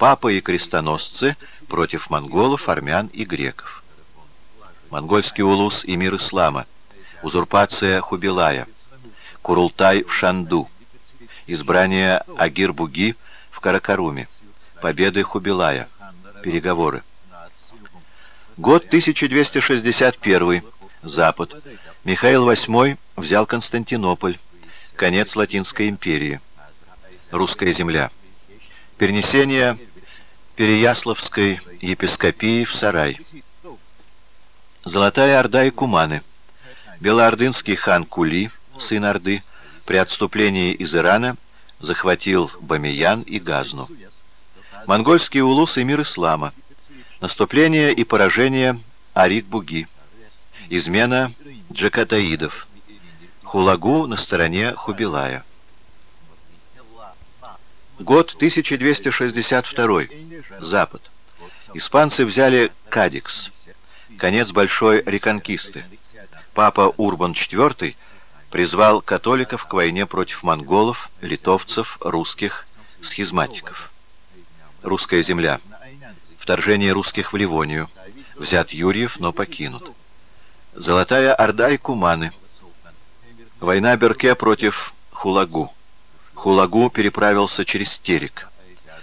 Папа и крестоносцы против монголов, армян и греков. Монгольский улус и мир ислама. Узурпация Хубилая. Курултай в Шанду. Избрание Агир-Буги в Каракаруме. Победы Хубилая. Переговоры. Год 1261. Запад. Михаил VIII взял Константинополь. Конец Латинской империи. Русская земля. Перенесение Переяславской епископии в Сарай. Золотая Орда и Куманы. Белоордынский хан Кули, сын Орды, при отступлении из Ирана захватил Бамиян и Газну. Монгольский улус и мир ислама. Наступление и поражение Арик-Буги. Измена Джакатаидов. Хулагу на стороне Хубилая. Год 1262. Запад. Испанцы взяли Кадикс. Конец большой реконкисты. Папа Урбан IV призвал католиков к войне против монголов, литовцев, русских, схизматиков. Русская земля. Вторжение русских в Ливонию. Взят Юрьев, но покинут. Золотая Орда и Куманы. Война Берке против Хулагу. Хулагу переправился через Терек.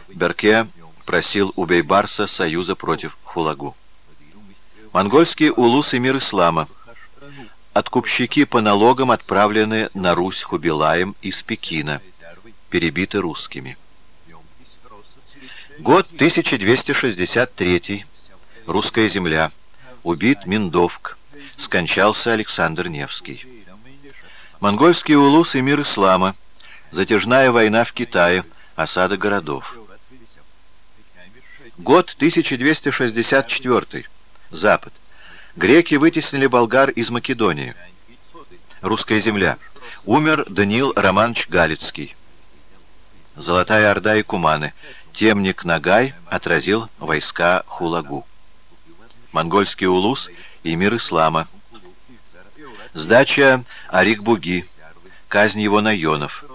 Берке просил у Бейбарса союза против Хулагу. Монгольские улус и мир ислама. Откупщики по налогам отправлены на Русь Хубилаем из Пекина, перебиты русскими. Год 1263. Русская земля. Убит Миндовк. Скончался Александр Невский. Монгольские улус и мир ислама. Затяжная война в Китае, осада городов. Год 1264. Запад. Греки вытеснили болгар из Македонии. Русская земля. Умер Даниил Романович Галицкий. Золотая Орда и Куманы. Темник Нагай отразил войска Хулагу. Монгольский улус и мир ислама. Сдача Арик-Буги. Казнь его наенов.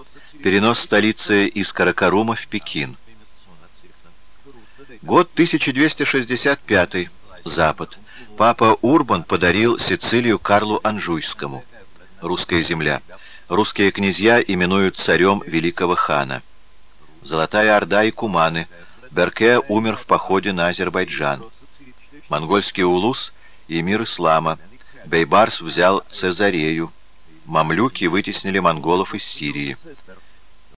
Перенос столицы из Каракарума в Пекин. Год 1265. Запад. Папа Урбан подарил Сицилию Карлу Анжуйскому. Русская земля. Русские князья именуют царем великого хана. Золотая Орда и Куманы. Берке умер в походе на Азербайджан. Монгольский улус и мир ислама. Бейбарс взял Цезарею. Мамлюки вытеснили монголов из Сирии.